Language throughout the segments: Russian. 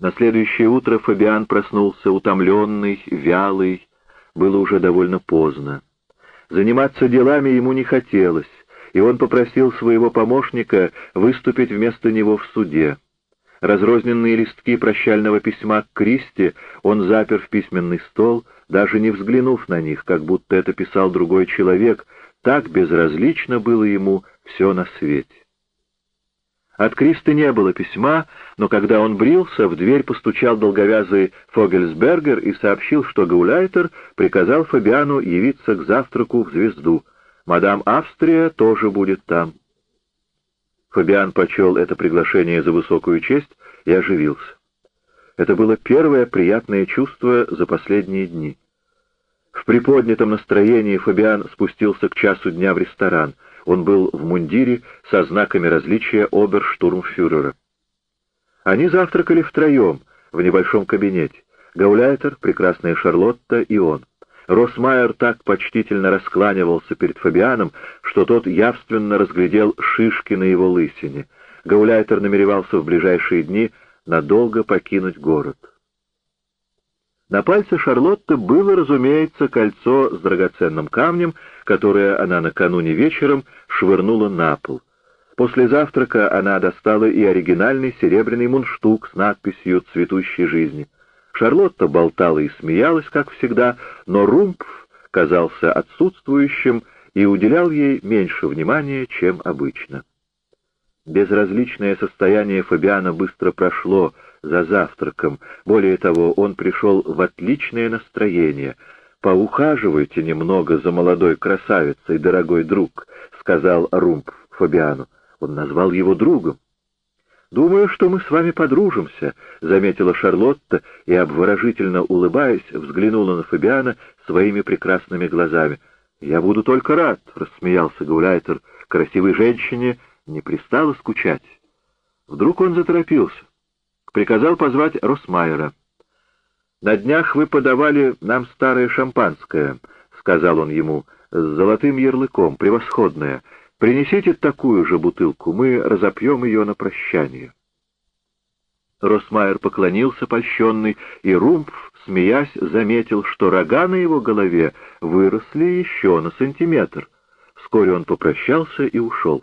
На следующее утро Фабиан проснулся утомленный, вялый, было уже довольно поздно. Заниматься делами ему не хотелось, и он попросил своего помощника выступить вместо него в суде. Разрозненные листки прощального письма к Кристи он запер в письменный стол, даже не взглянув на них, как будто это писал другой человек, так безразлично было ему все на свете. От Кристи не было письма, но когда он брился, в дверь постучал долговязый Фогельсбергер и сообщил, что Гауляйтер приказал Фабиану явиться к завтраку в «Звезду». Мадам Австрия тоже будет там. Фабиан почел это приглашение за высокую честь и оживился. Это было первое приятное чувство за последние дни. В приподнятом настроении Фабиан спустился к часу дня в ресторан. Он был в мундире со знаками различия оберштурмфюрера. Они завтракали втроем в небольшом кабинете. Гауляйтер, прекрасная Шарлотта и он. Росмайер так почтительно раскланивался перед Фабианом, что тот явственно разглядел шишки на его лысине. Гауляйтер намеревался в ближайшие дни надолго покинуть город. На пальце Шарлотты было, разумеется, кольцо с драгоценным камнем, которое она накануне вечером швырнула на пол. После завтрака она достала и оригинальный серебряный мундштук с надписью «Цветущей жизни». Шарлотта болтала и смеялась, как всегда, но Румпф казался отсутствующим и уделял ей меньше внимания, чем обычно. Безразличное состояние Фабиана быстро прошло за завтраком. Более того, он пришел в отличное настроение. «Поухаживайте немного за молодой красавицей, дорогой друг», — сказал Румпф Фабиану. Он назвал его другом. «Думаю, что мы с вами подружимся», — заметила Шарлотта и, обворожительно улыбаясь, взглянула на Фабиана своими прекрасными глазами. «Я буду только рад», — рассмеялся Гауляйтер. «Красивой женщине не пристало скучать». Вдруг он заторопился. Приказал позвать Росмайера. «На днях вы подавали нам старое шампанское», — сказал он ему, — «с золотым ярлыком, превосходное. Принесите такую же бутылку, мы разопьем ее на прощание. Росмайер поклонился польщенный, и Румпф, смеясь, заметил, что рога на его голове выросли еще на сантиметр. Вскоре он попрощался и ушел.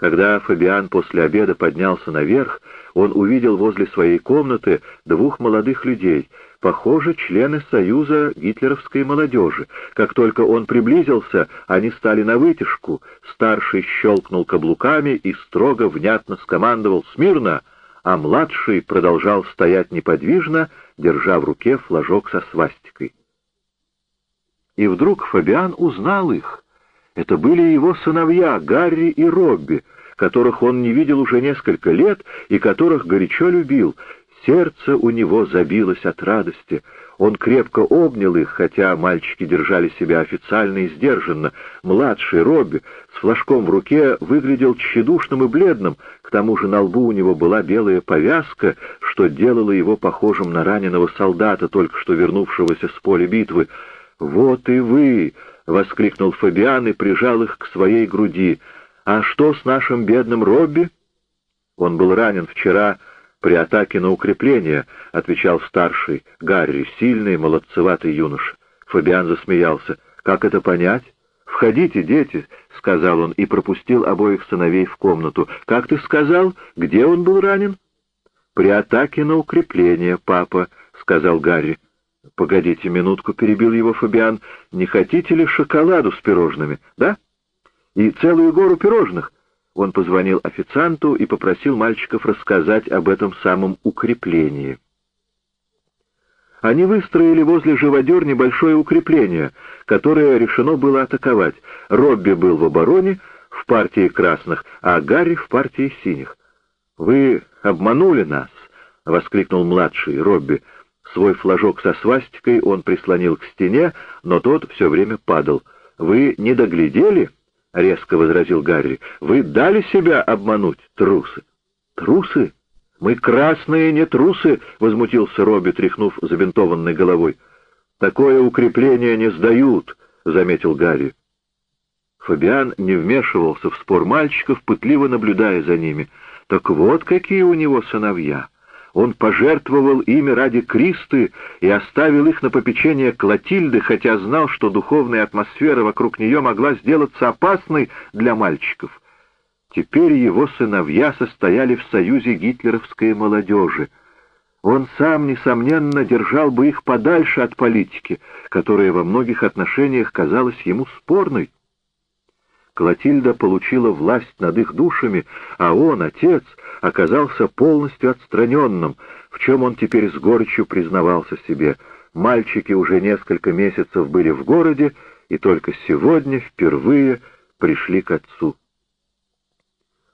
Когда Фабиан после обеда поднялся наверх, он увидел возле своей комнаты двух молодых людей, похоже, члены Союза гитлеровской молодежи. Как только он приблизился, они стали на вытяжку. Старший щелкнул каблуками и строго внятно скомандовал «Смирно!», а младший продолжал стоять неподвижно, держа в руке флажок со свастикой. И вдруг Фабиан узнал их. Это были его сыновья Гарри и Робби, которых он не видел уже несколько лет и которых горячо любил. Сердце у него забилось от радости. Он крепко обнял их, хотя мальчики держали себя официально и сдержанно. Младший Робби с флажком в руке выглядел тщедушным и бледным, к тому же на лбу у него была белая повязка, что делало его похожим на раненого солдата, только что вернувшегося с поля битвы. «Вот и вы!» — воскликнул Фабиан и прижал их к своей груди — «А что с нашим бедным Робби?» «Он был ранен вчера при атаке на укрепление», — отвечал старший, Гарри, сильный, молодцеватый юноша. Фабиан засмеялся. «Как это понять?» «Входите, дети», — сказал он и пропустил обоих сыновей в комнату. «Как ты сказал? Где он был ранен?» «При атаке на укрепление, папа», — сказал Гарри. «Погодите минутку», — перебил его Фабиан. «Не хотите ли шоколаду с пирожными, да?» и целую гору пирожных. Он позвонил официанту и попросил мальчиков рассказать об этом самом укреплении. Они выстроили возле живодер небольшое укрепление, которое решено было атаковать. Робби был в обороне, в партии красных, а Гарри в партии синих. «Вы обманули нас!» — воскликнул младший Робби. Свой флажок со свастикой он прислонил к стене, но тот все время падал. «Вы не доглядели?» — резко возразил Гарри. — Вы дали себя обмануть, трусы. — Трусы? Мы красные, не трусы, — возмутился Робби, тряхнув забинтованной головой. — Такое укрепление не сдают, — заметил Гарри. Фабиан не вмешивался в спор мальчиков, пытливо наблюдая за ними. Так вот какие у него сыновья. Он пожертвовал ими ради Кристы и оставил их на попечение Клотильды, хотя знал, что духовная атмосфера вокруг нее могла сделаться опасной для мальчиков. Теперь его сыновья состояли в союзе гитлеровской молодежи. Он сам, несомненно, держал бы их подальше от политики, которая во многих отношениях казалась ему спорной. Клотильда получила власть над их душами, а он, отец, оказался полностью отстраненным, в чем он теперь с горечью признавался себе. Мальчики уже несколько месяцев были в городе и только сегодня впервые пришли к отцу.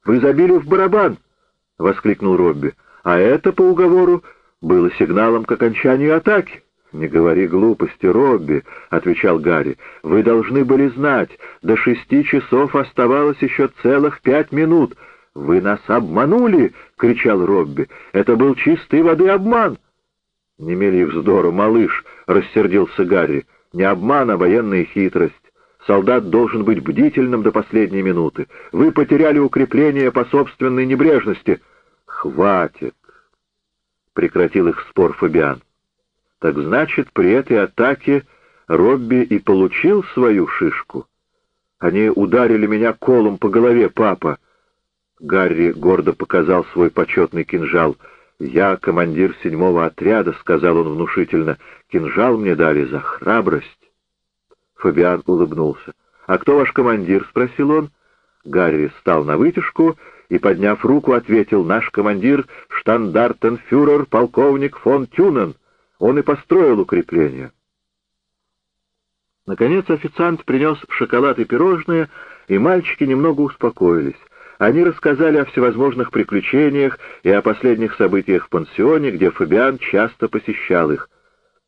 «Вы забили в барабан!» — воскликнул Робби. «А это, по уговору, было сигналом к окончанию атаки». «Не говори глупости, Робби», — отвечал Гарри. «Вы должны были знать, до шести часов оставалось еще целых пять минут». «Вы нас обманули!» — кричал Робби. «Это был чистой воды обман!» «Не мели вздору, малыш!» — рассердился Гарри. «Не обман, а военная хитрость. Солдат должен быть бдительным до последней минуты. Вы потеряли укрепление по собственной небрежности». «Хватит!» — прекратил их спор Фабиан. Так значит, при этой атаке Робби и получил свою шишку. Они ударили меня колом по голове, папа. Гарри гордо показал свой почетный кинжал. «Я командир седьмого отряда», — сказал он внушительно. «Кинжал мне дали за храбрость». Фабиан улыбнулся. «А кто ваш командир?» — спросил он. Гарри встал на вытяжку и, подняв руку, ответил. «Наш командир — штандартенфюрер полковник фон Тюнен». Он и построил укрепление. Наконец официант принес шоколад и пирожные, и мальчики немного успокоились. Они рассказали о всевозможных приключениях и о последних событиях в пансионе, где Фабиан часто посещал их.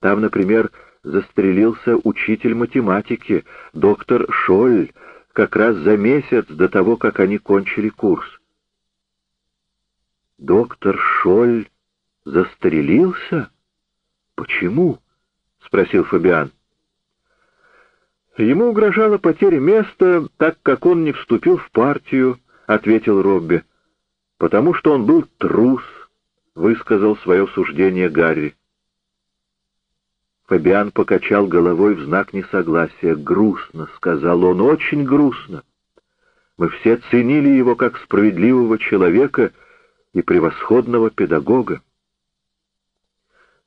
Там, например, застрелился учитель математики, доктор Шоль, как раз за месяц до того, как они кончили курс. «Доктор Шоль застрелился?» «Почему?» — спросил Фабиан. «Ему угрожала потеря места, так как он не вступил в партию», — ответил Робби. «Потому что он был трус», — высказал свое суждение Гарри. Фабиан покачал головой в знак несогласия. «Грустно», — сказал он, — «очень грустно. Мы все ценили его как справедливого человека и превосходного педагога.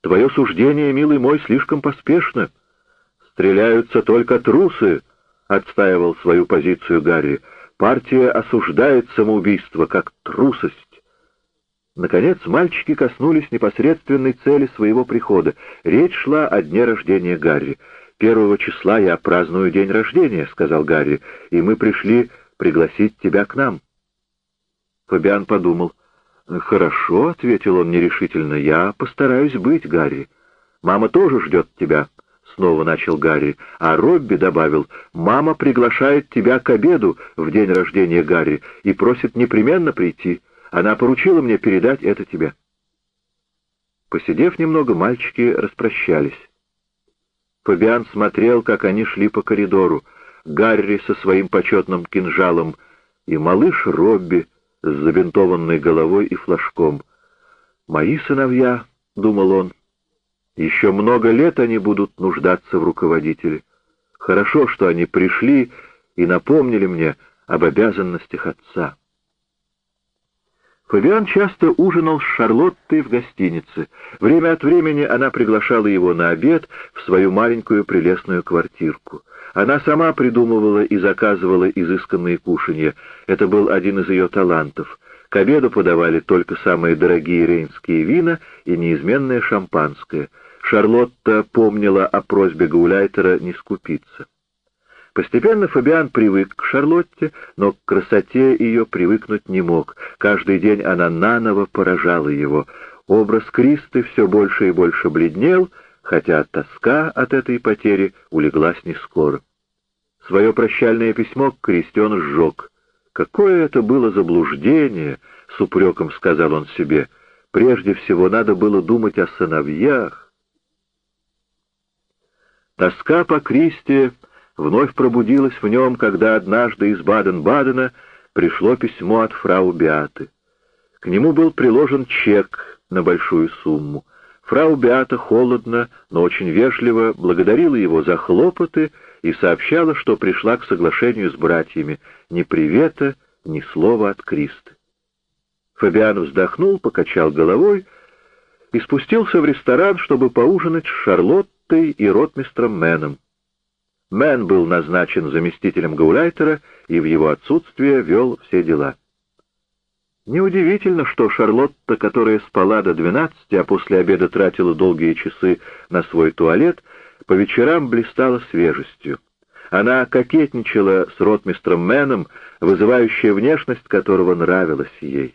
Твое суждение, милый мой, слишком поспешно. Стреляются только трусы, — отстаивал свою позицию Гарри. Партия осуждает самоубийство как трусость. Наконец мальчики коснулись непосредственной цели своего прихода. Речь шла о дне рождения Гарри. «Первого числа я праздную день рождения», — сказал Гарри, — «и мы пришли пригласить тебя к нам». Фабиан подумал — «Хорошо», — ответил он нерешительно, — «я постараюсь быть, Гарри. Мама тоже ждет тебя», — снова начал Гарри, а Робби добавил, «Мама приглашает тебя к обеду в день рождения Гарри и просит непременно прийти. Она поручила мне передать это тебе». Посидев немного, мальчики распрощались. Фабиан смотрел, как они шли по коридору, Гарри со своим почетным кинжалом и малыш Робби, с забинтованной головой и флажком. «Мои сыновья», — думал он, — «еще много лет они будут нуждаться в руководителе. Хорошо, что они пришли и напомнили мне об обязанностях отца». Фабиан часто ужинал с Шарлоттой в гостинице. Время от времени она приглашала его на обед в свою маленькую прелестную квартирку. Она сама придумывала и заказывала изысканные кушанья. Это был один из ее талантов. К обеду подавали только самые дорогие рейнские вина и неизменное шампанское. Шарлотта помнила о просьбе Гауляйтера не скупиться. Постепенно Фабиан привык к Шарлотте, но к красоте ее привыкнуть не мог. Каждый день она наново поражала его. Образ Кристы все больше и больше бледнел, хотя тоска от этой потери улеглась не скоро. Свое прощальное письмо к Кристе сжег. «Какое это было заблуждение!» — с упреком сказал он себе. «Прежде всего надо было думать о сыновьях». Тоска по Кристе вновь пробудилась в нем, когда однажды из Баден-Бадена пришло письмо от фрау Беаты. К нему был приложен чек на большую сумму. Фрау Беата холодно, но очень вежливо благодарила его за хлопоты и сообщала, что пришла к соглашению с братьями. Ни привета, ни слова от Кристы. Фабиан вздохнул, покачал головой и спустился в ресторан, чтобы поужинать с Шарлоттой и ротмистром Мэном. Мэн был назначен заместителем Гауляйтера и в его отсутствие вел все дела. Неудивительно, что Шарлотта, которая спала до двенадцати, а после обеда тратила долгие часы на свой туалет, по вечерам блистала свежестью. Она кокетничала с ротмистром Мэном, вызывающая внешность которого нравилась ей.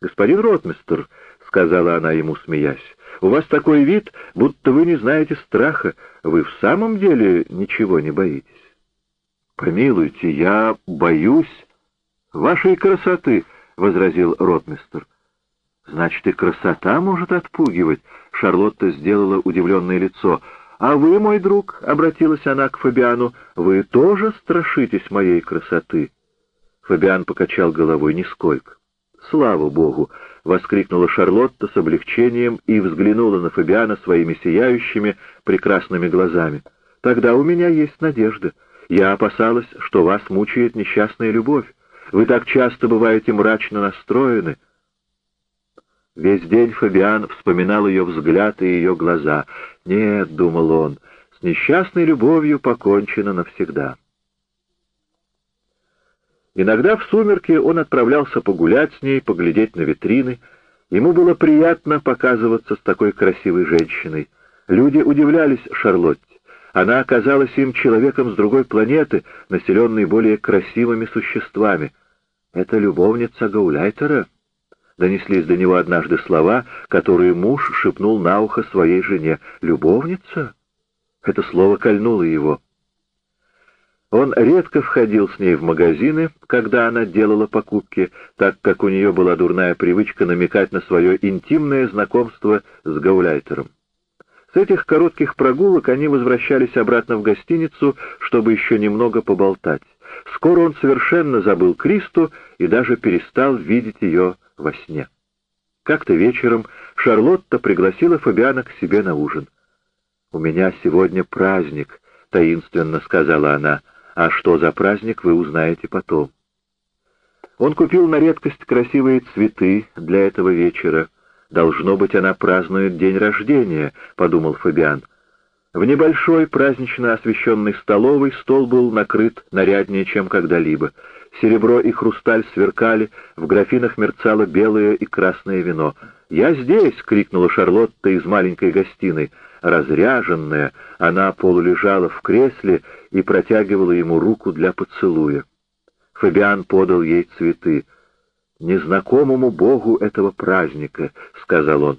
«Господин ротмистр», — сказала она ему, смеясь, — «у вас такой вид, будто вы не знаете страха. Вы в самом деле ничего не боитесь?» «Помилуйте, я боюсь вашей красоты», — возразил ротмистр. «Значит, и красота может отпугивать», — Шарлотта сделала удивленное лицо. «А вы, мой друг», — обратилась она к Фабиану, — «вы тоже страшитесь моей красоты?» Фабиан покачал головой нисколько. «Слава Богу!» — воскликнула Шарлотта с облегчением и взглянула на Фабиана своими сияющими, прекрасными глазами. «Тогда у меня есть надежда. Я опасалась, что вас мучает несчастная любовь. Вы так часто бываете мрачно настроены». Весь день Фабиан вспоминал ее взгляд и ее глаза. «Нет», — думал он, — «с несчастной любовью покончено навсегда». Иногда в сумерки он отправлялся погулять с ней, поглядеть на витрины. Ему было приятно показываться с такой красивой женщиной. Люди удивлялись Шарлотте. Она оказалась им человеком с другой планеты, населенной более красивыми существами. «Это любовница Гауляйтера?» Донеслись до него однажды слова, которые муж шепнул на ухо своей жене. «Любовница?» Это слово кольнуло его. Он редко входил с ней в магазины, когда она делала покупки, так как у нее была дурная привычка намекать на свое интимное знакомство с Гауляйтером. С этих коротких прогулок они возвращались обратно в гостиницу, чтобы еще немного поболтать. Скоро он совершенно забыл Кристу и даже перестал видеть ее во сне. Как-то вечером Шарлотта пригласила Фабиана к себе на ужин. «У меня сегодня праздник», — таинственно сказала она, — а что за праздник, вы узнаете потом. Он купил на редкость красивые цветы для этого вечера. «Должно быть, она празднует день рождения», — подумал Фабиан. В небольшой празднично освещенной столовой стол был накрыт наряднее, чем когда-либо. Серебро и хрусталь сверкали, в графинах мерцало белое и красное вино. «Я здесь!» — крикнула Шарлотта из маленькой гостиной. Разряженная, она полулежала в кресле и протягивала ему руку для поцелуя. Фабиан подал ей цветы. «Незнакомому богу этого праздника», — сказал он.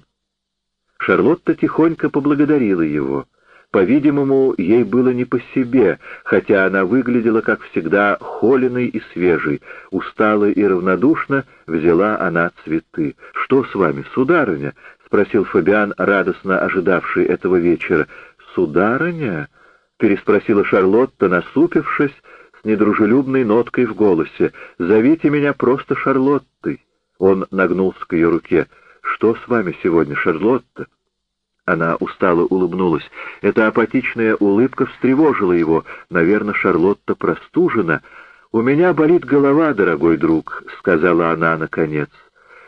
Шарлотта тихонько поблагодарила его. По-видимому, ей было не по себе, хотя она выглядела, как всегда, холеной и свежей. Устала и равнодушно взяла она цветы. «Что с вами, сударыня?» — спросил Фабиан, радостно ожидавший этого вечера. «Сударыня?» — переспросила Шарлотта, насупившись, с недружелюбной ноткой в голосе. «Зовите меня просто Шарлоттой». Он нагнулся к ее руке. «Что с вами сегодня, Шарлотта?» Она устало улыбнулась. Эта апатичная улыбка встревожила его. Наверное, Шарлотта простужена. «У меня болит голова, дорогой друг», — сказала она наконец.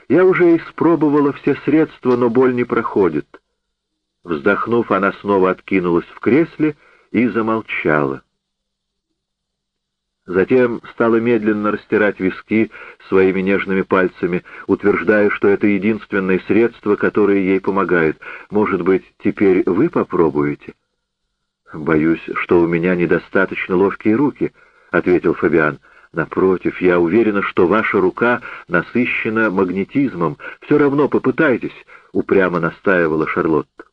Я уже испробовала все средства, но боль не проходит. Вздохнув, она снова откинулась в кресле и замолчала. Затем стала медленно растирать виски своими нежными пальцами, утверждая, что это единственное средство, которое ей помогает. Может быть, теперь вы попробуете? «Боюсь, что у меня недостаточно ловкие руки», — ответил Фабиан. Напротив, я уверена, что ваша рука насыщена магнетизмом. Все равно попытайтесь, — упрямо настаивала Шарлотта.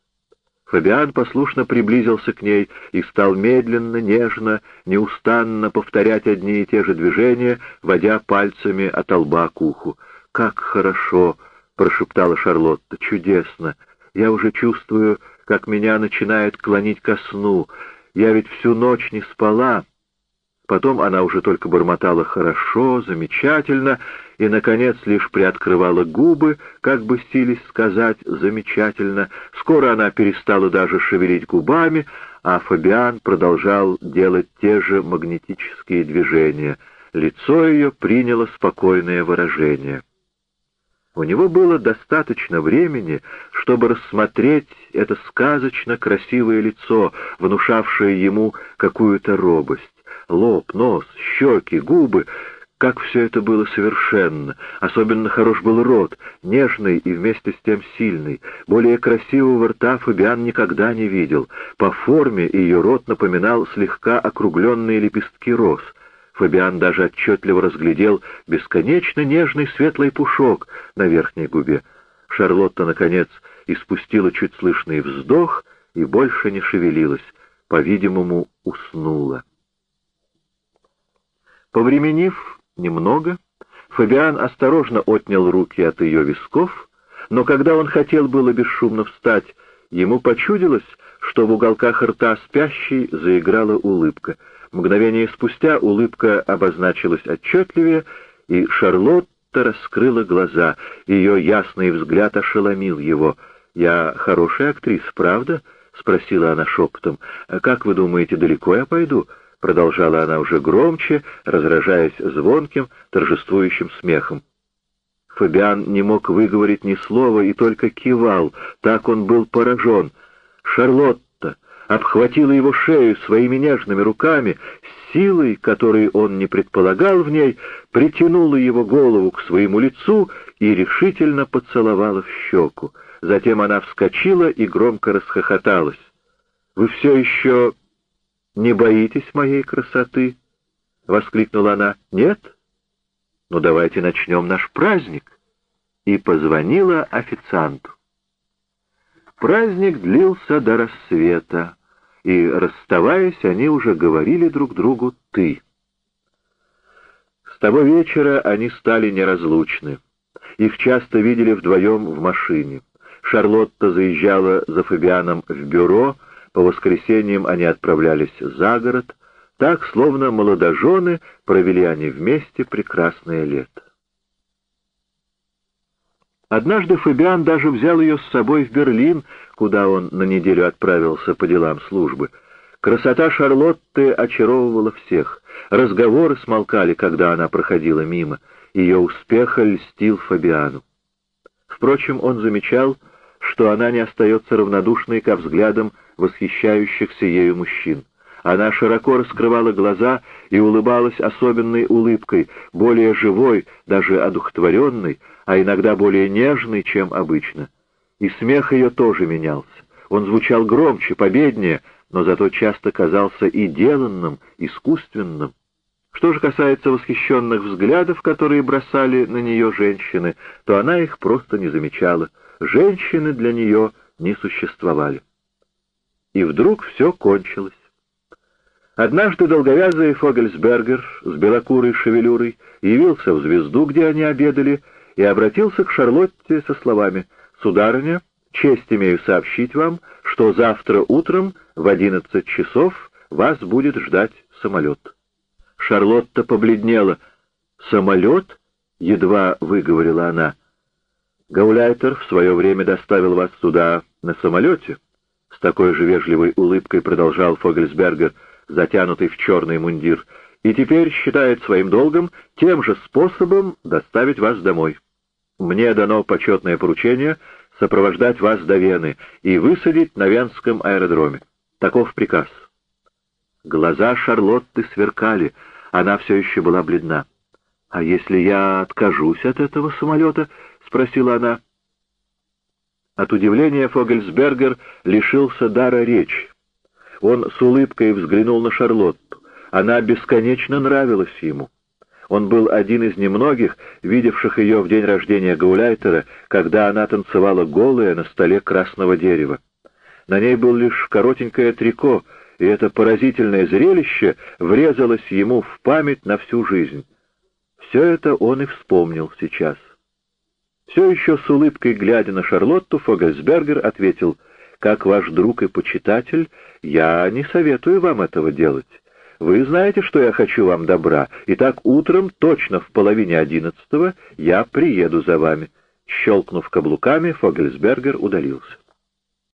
Фабиан послушно приблизился к ней и стал медленно, нежно, неустанно повторять одни и те же движения, водя пальцами от лба к уху. «Как хорошо!» — прошептала Шарлотта. «Чудесно! Я уже чувствую, как меня начинает клонить ко сну. Я ведь всю ночь не спала». Потом она уже только бормотала «хорошо», «замечательно», и, наконец, лишь приоткрывала губы, как бы сились сказать «замечательно». Скоро она перестала даже шевелить губами, а Фабиан продолжал делать те же магнетические движения. Лицо ее приняло спокойное выражение. У него было достаточно времени, чтобы рассмотреть это сказочно красивое лицо, внушавшее ему какую-то робость. Лоб, нос, щеки, губы как все это было совершенно. Особенно хорош был рот, нежный и вместе с тем сильный. Более красивого рта Фабиан никогда не видел. По форме ее рот напоминал слегка округленные лепестки роз. Фабиан даже отчетливо разглядел бесконечно нежный светлый пушок на верхней губе. Шарлотта, наконец, испустила чуть слышный вздох и больше не шевелилась, по-видимому, уснула. Повременив, немного, Фабиан осторожно отнял руки от ее висков, но когда он хотел было бесшумно встать, ему почудилось, что в уголках рта спящей заиграла улыбка. Мгновение спустя улыбка обозначилась отчетливее, и Шарлотта раскрыла глаза. Ее ясный взгляд ошеломил его. «Я хорошая актриса, правда?» — спросила она шепотом. «Как вы думаете, далеко я пойду?» Продолжала она уже громче, разражаясь звонким, торжествующим смехом. Фабиан не мог выговорить ни слова и только кивал, так он был поражен. Шарлотта обхватила его шею своими нежными руками, силой, которой он не предполагал в ней, притянула его голову к своему лицу и решительно поцеловала в щеку. Затем она вскочила и громко расхохоталась. «Вы все еще «Не боитесь моей красоты?» — воскликнула она. «Нет? Ну, давайте начнем наш праздник». И позвонила официанту. Праздник длился до рассвета, и, расставаясь, они уже говорили друг другу «ты». С того вечера они стали неразлучны. Их часто видели вдвоем в машине. Шарлотта заезжала за Фабианом в бюро, по воскресеньям они отправлялись за город, так, словно молодожены, провели они вместе прекрасное лето. Однажды Фабиан даже взял ее с собой в Берлин, куда он на неделю отправился по делам службы. Красота Шарлотты очаровывала всех. Разговоры смолкали, когда она проходила мимо. Ее успеха льстил Фабиану. Впрочем, он замечал, что она не остается равнодушной ко взглядам восхищающихся ею мужчин. Она широко раскрывала глаза и улыбалась особенной улыбкой, более живой, даже одухотворенной, а иногда более нежной, чем обычно. И смех ее тоже менялся. Он звучал громче, победнее, но зато часто казался и деланным, искусственным. Что же касается восхищенных взглядов, которые бросали на нее женщины, то она их просто не замечала. Женщины для нее не существовали. И вдруг все кончилось. Однажды долговязый Фогельсбергер с белокурой шевелюрой явился в «Звезду», где они обедали, и обратился к Шарлотте со словами «Сударыня, честь имею сообщить вам, что завтра утром в одиннадцать часов вас будет ждать самолет». Шарлотта побледнела. «Самолет?» — едва выговорила она. «Гауляйтер в свое время доставил вас сюда на самолете». С такой же вежливой улыбкой продолжал Фогельсбергер, затянутый в черный мундир, и теперь считает своим долгом тем же способом доставить вас домой. Мне дано почетное поручение сопровождать вас до Вены и высадить на Венском аэродроме. Таков приказ. Глаза Шарлотты сверкали, она все еще была бледна. «А если я откажусь от этого самолета?» — спросила она. От удивления Фогельсбергер лишился дара речи. Он с улыбкой взглянул на Шарлотту. Она бесконечно нравилась ему. Он был один из немногих, видевших ее в день рождения Гауляйтера, когда она танцевала голая на столе красного дерева. На ней был лишь коротенькое трико, и это поразительное зрелище врезалось ему в память на всю жизнь. Все это он и вспомнил сейчас. Все еще с улыбкой глядя на Шарлотту, Фогельсбергер ответил, «Как ваш друг и почитатель, я не советую вам этого делать. Вы знаете, что я хочу вам добра. Итак, утром, точно в половине одиннадцатого, я приеду за вами». Щелкнув каблуками, Фогельсбергер удалился.